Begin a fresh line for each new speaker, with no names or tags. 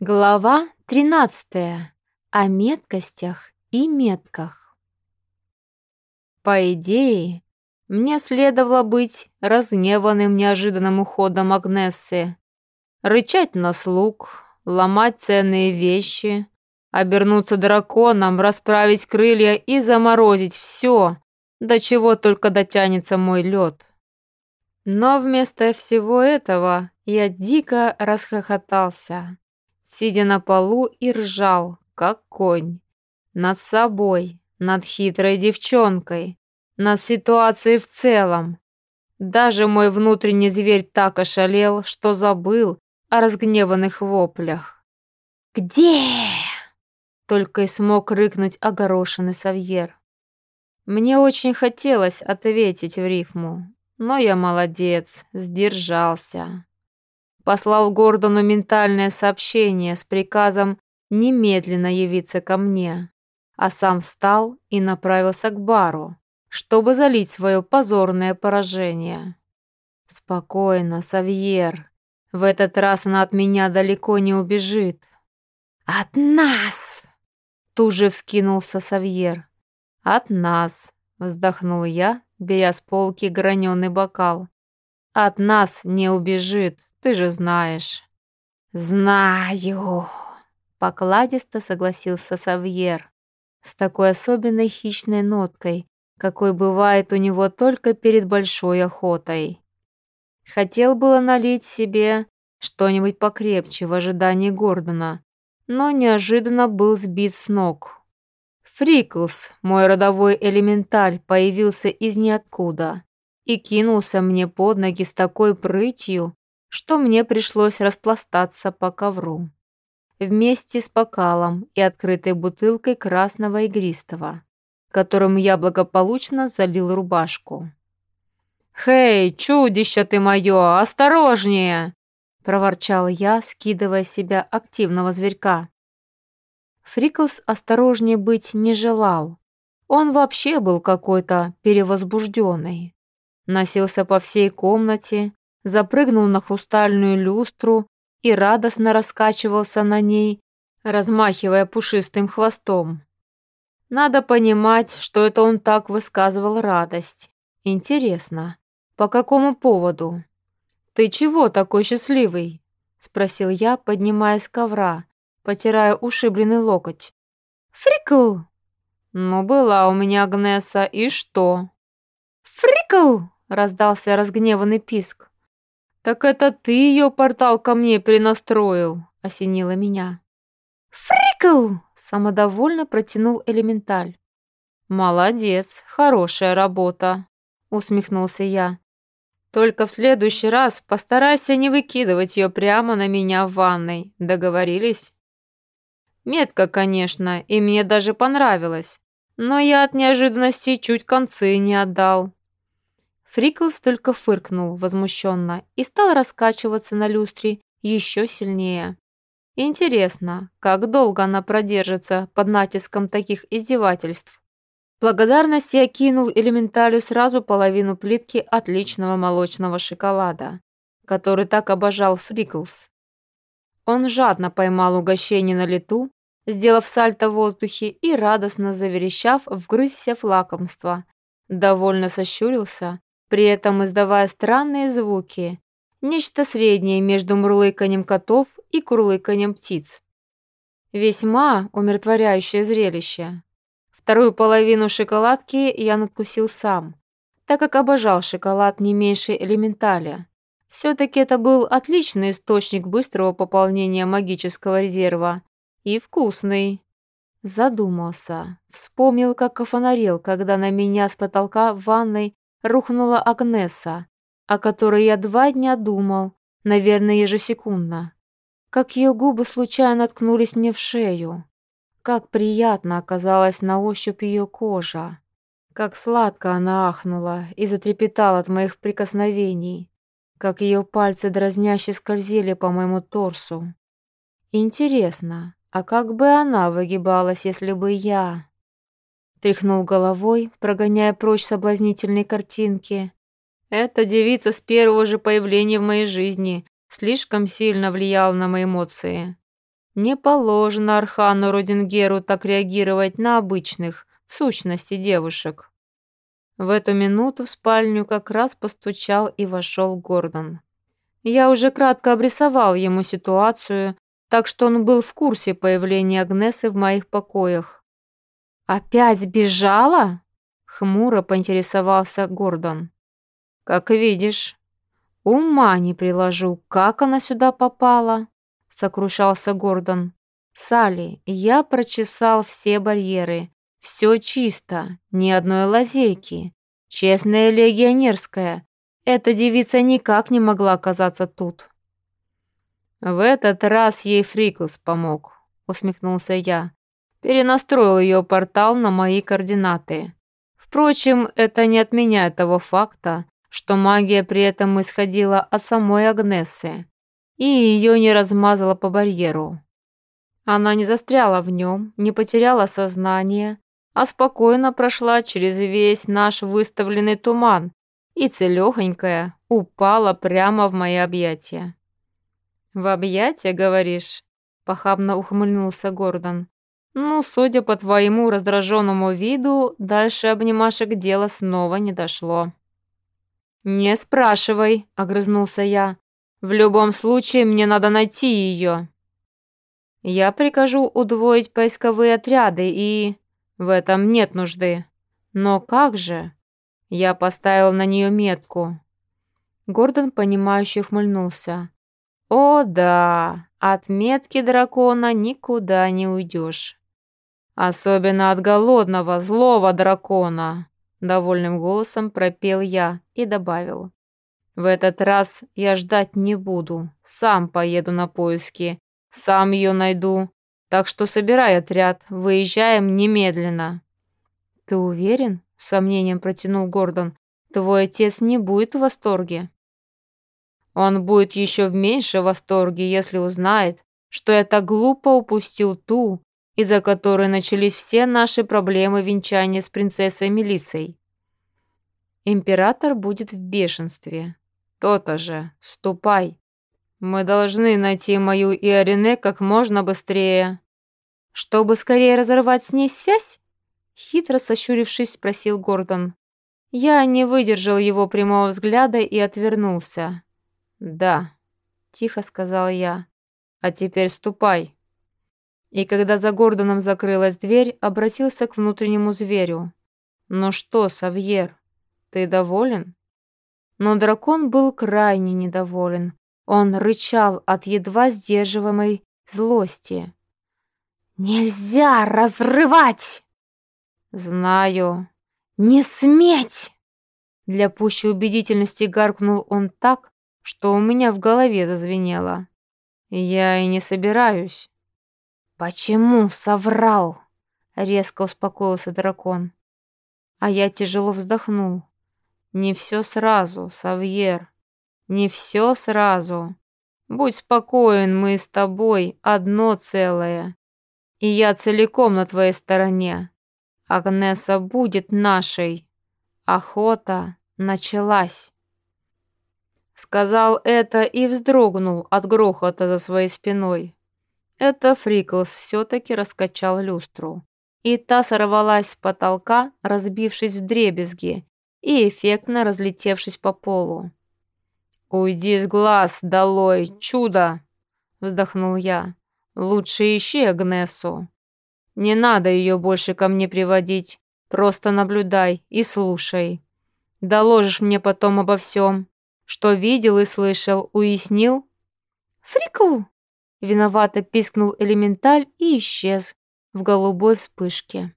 Глава 13. О меткостях и метках. По идее, мне следовало быть разгневанным неожиданным уходом Агнессы, рычать на слуг, ломать ценные вещи, обернуться драконом, расправить крылья и заморозить все, до чего только дотянется мой лед. Но вместо всего этого я дико расхохотался сидя на полу и ржал, как конь. Над собой, над хитрой девчонкой, над ситуацией в целом. Даже мой внутренний зверь так ошалел, что забыл о разгневанных воплях. «Где?» Только и смог рыкнуть огорошенный Савьер. Мне очень хотелось ответить в рифму, но я молодец, сдержался послал Гордону ментальное сообщение с приказом немедленно явиться ко мне, а сам встал и направился к бару, чтобы залить свое позорное поражение. Спокойно, Савьер. В этот раз она от меня далеко не убежит. От нас! Тут же вскинулся Савьер. От нас, вздохнул я, беря с полки граненый бокал. От нас не убежит. Ты же знаешь». «Знаю», — покладисто согласился Савьер, с такой особенной хищной ноткой, какой бывает у него только перед большой охотой. Хотел было налить себе что-нибудь покрепче в ожидании Гордона, но неожиданно был сбит с ног. Фриклс, мой родовой элементаль, появился из ниоткуда и кинулся мне под ноги с такой прытью, что мне пришлось распластаться по ковру. Вместе с бокалом и открытой бутылкой красного игристого, которым я благополучно залил рубашку. «Хей, чудище ты мое, осторожнее!» – проворчал я, скидывая себя активного зверька. Фриклс осторожнее быть не желал. Он вообще был какой-то перевозбужденный. Носился по всей комнате, запрыгнул на хрустальную люстру и радостно раскачивался на ней, размахивая пушистым хвостом. Надо понимать, что это он так высказывал радость. Интересно, по какому поводу? «Ты чего такой счастливый?» — спросил я, поднимаясь с ковра, потирая ушибленный локоть. «Фрикл!» «Ну, была у меня Агнеса, и что?» «Фрикл!» — раздался разгневанный писк. «Так это ты ее портал ко мне перенастроил?» — осенило меня. «Фрикл!» — самодовольно протянул элементаль. «Молодец, хорошая работа», — усмехнулся я. «Только в следующий раз постарайся не выкидывать ее прямо на меня в ванной. Договорились?» Метка, конечно, и мне даже понравилось, но я от неожиданности чуть концы не отдал. Фриклс только фыркнул возмущенно и стал раскачиваться на люстре еще сильнее. Интересно, как долго она продержится под натиском таких издевательств? Благодарность я кинул элементалю сразу половину плитки отличного молочного шоколада, который так обожал Фриклс. Он жадно поймал угощение на лету, сделав сальто в воздухе и, радостно заверещав, вгрызся в лакомство. Довольно сощурился при этом издавая странные звуки, нечто среднее между мурлыканьем котов и курлыканьем птиц. Весьма умиротворяющее зрелище. Вторую половину шоколадки я надкусил сам, так как обожал шоколад не меньше элементаля. Все-таки это был отличный источник быстрого пополнения магического резерва. И вкусный. Задумался. Вспомнил, как офонарел, когда на меня с потолка в ванной рухнула Агнеса, о которой я два дня думал, наверное, ежесекундно. Как ее губы случайно ткнулись мне в шею. Как приятно оказалась на ощупь ее кожа. Как сладко она ахнула и затрепетала от моих прикосновений. Как ее пальцы дразняще скользили по моему торсу. Интересно, а как бы она выгибалась, если бы я... Тряхнул головой, прогоняя прочь соблазнительные картинки. Эта девица с первого же появления в моей жизни слишком сильно влияла на мои эмоции. Не положено Архану Родингеру так реагировать на обычных, в сущности, девушек. В эту минуту в спальню как раз постучал и вошел Гордон. Я уже кратко обрисовал ему ситуацию, так что он был в курсе появления Агнесы в моих покоях. «Опять сбежала?» — хмуро поинтересовался Гордон. «Как видишь. Ума не приложу, как она сюда попала?» — сокрушался Гордон. «Салли, я прочесал все барьеры. Все чисто, ни одной лазейки. Честная легионерская. Эта девица никак не могла оказаться тут». «В этот раз ей Фриклс помог», — усмехнулся я. «Перенастроил ее портал на мои координаты. Впрочем, это не отменяет того факта, что магия при этом исходила от самой Агнессы и ее не размазала по барьеру. Она не застряла в нем, не потеряла сознание, а спокойно прошла через весь наш выставленный туман и целехонькая упала прямо в мои объятия. «В объятия, говоришь?» — похабно ухмыльнулся Гордон. «Ну, судя по твоему раздраженному виду, дальше обнимашек дело снова не дошло». «Не спрашивай», — огрызнулся я. В любом случае, мне надо найти ее. Я прикажу удвоить поисковые отряды и... В этом нет нужды. Но как же? Я поставил на нее метку. Гордон, понимающе ухмыльнулся. О, да, от метки дракона никуда не уйдешь. Особенно от голодного, злого дракона. Довольным голосом пропел я и добавил. В этот раз я ждать не буду. Сам поеду на поиски. Сам ее найду. Так что собирай отряд. Выезжаем немедленно. Ты уверен? С сомнением протянул Гордон. Твой отец не будет в восторге. Он будет еще в меньшем восторге, если узнает, что я так глупо упустил ту, из-за которой начались все наши проблемы венчания с принцессой Мелиссой. Император будет в бешенстве. «То-то же, ступай. Мы должны найти мою Иорине как можно быстрее». «Чтобы скорее разорвать с ней связь?» Хитро сощурившись, спросил Гордон. Я не выдержал его прямого взгляда и отвернулся. «Да», — тихо сказал я. «А теперь ступай». И когда за Гордоном закрылась дверь, обратился к внутреннему зверю. «Ну что, Савьер, ты доволен?» Но дракон был крайне недоволен. Он рычал от едва сдерживаемой злости. «Нельзя разрывать!» «Знаю. Не сметь!» Для пущей убедительности гаркнул он так, что у меня в голове зазвенело. «Я и не собираюсь». «Почему соврал?» Резко успокоился дракон. А я тяжело вздохнул. Не все сразу, Савьер. Не все сразу. Будь спокоен, мы с тобой одно целое. И я целиком на твоей стороне. Агнеса будет нашей. Охота началась. Сказал это и вздрогнул от грохота за своей спиной. Это Фриклс все-таки раскачал люстру. И та сорвалась с потолка, разбившись в дребезги, и эффектно разлетевшись по полу. «Уйди с глаз, долой, чудо!» — вздохнул я. «Лучше ищи Агнесу. Не надо ее больше ко мне приводить, просто наблюдай и слушай. Доложишь мне потом обо всем, что видел и слышал, уяснил?» «Фрикл!» — виновато пискнул элементаль и исчез в голубой вспышке.